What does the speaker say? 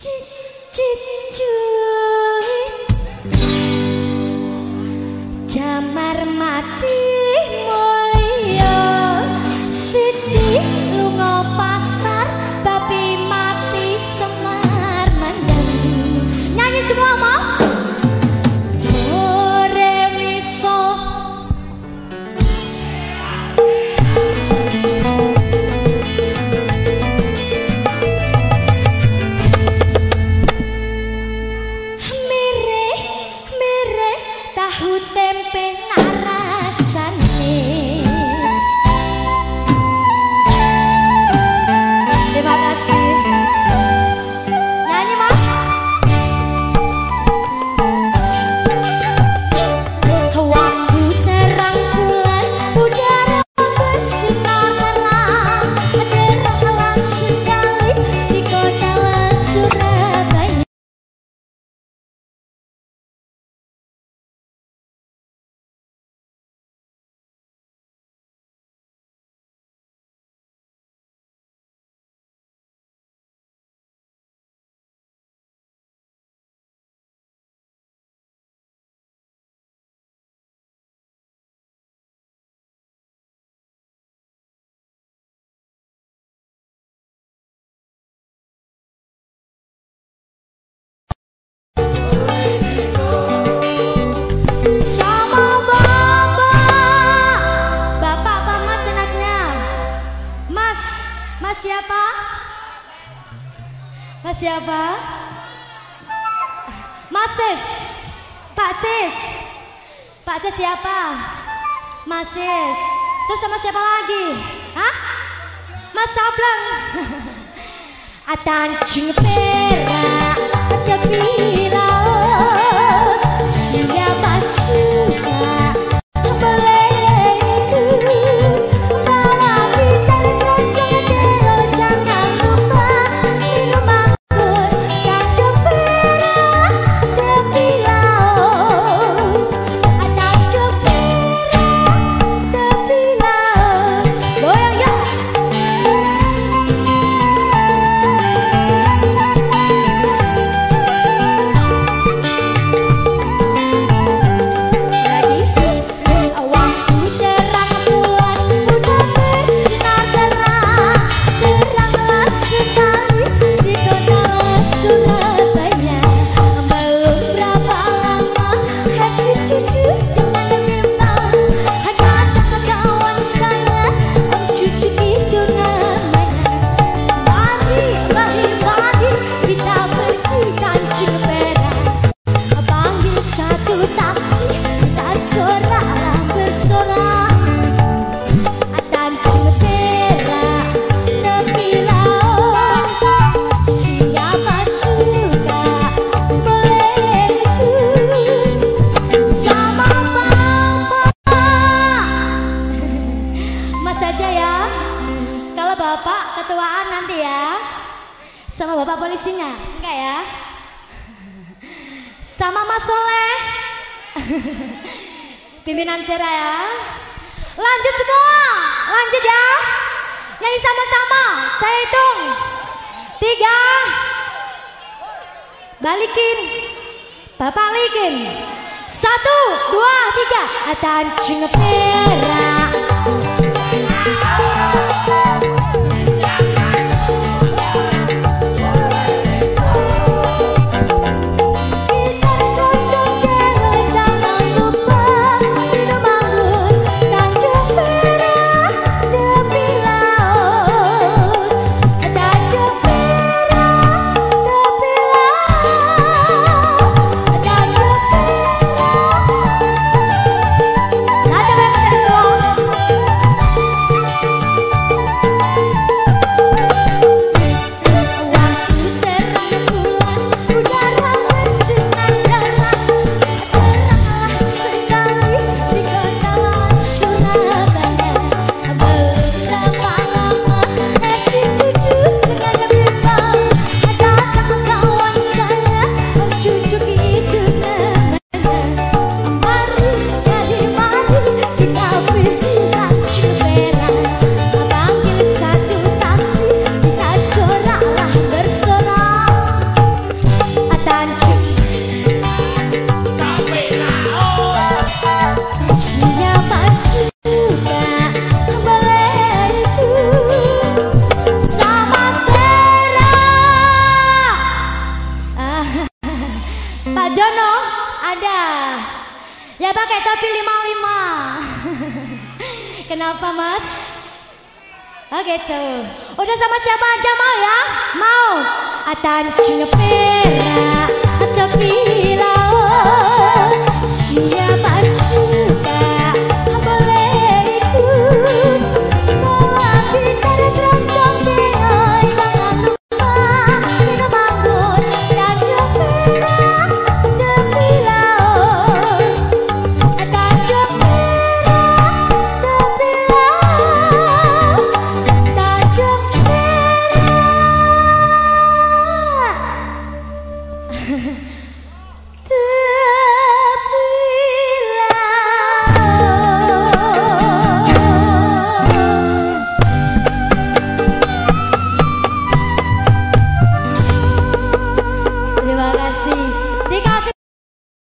Cheese. Siapa? Mas Sis. Pak Sis. Pak Sis siapa? Mas Sis. Terus sama siapa lagi? Hah? Mas Sableng. Atancing perak tapi Pimpinan Sera ya. Lanjut semua. Lanjut ya. Nyanyi sama-sama. Saya hitung. Tiga. Balikin. Bapak likin. Satu, dua, tiga. Atancing perak. Ya pakai topi lima lima. Kenapa mas? Oh gitu. Udah sama siapa aja mau ya? Mau? Atan pera atau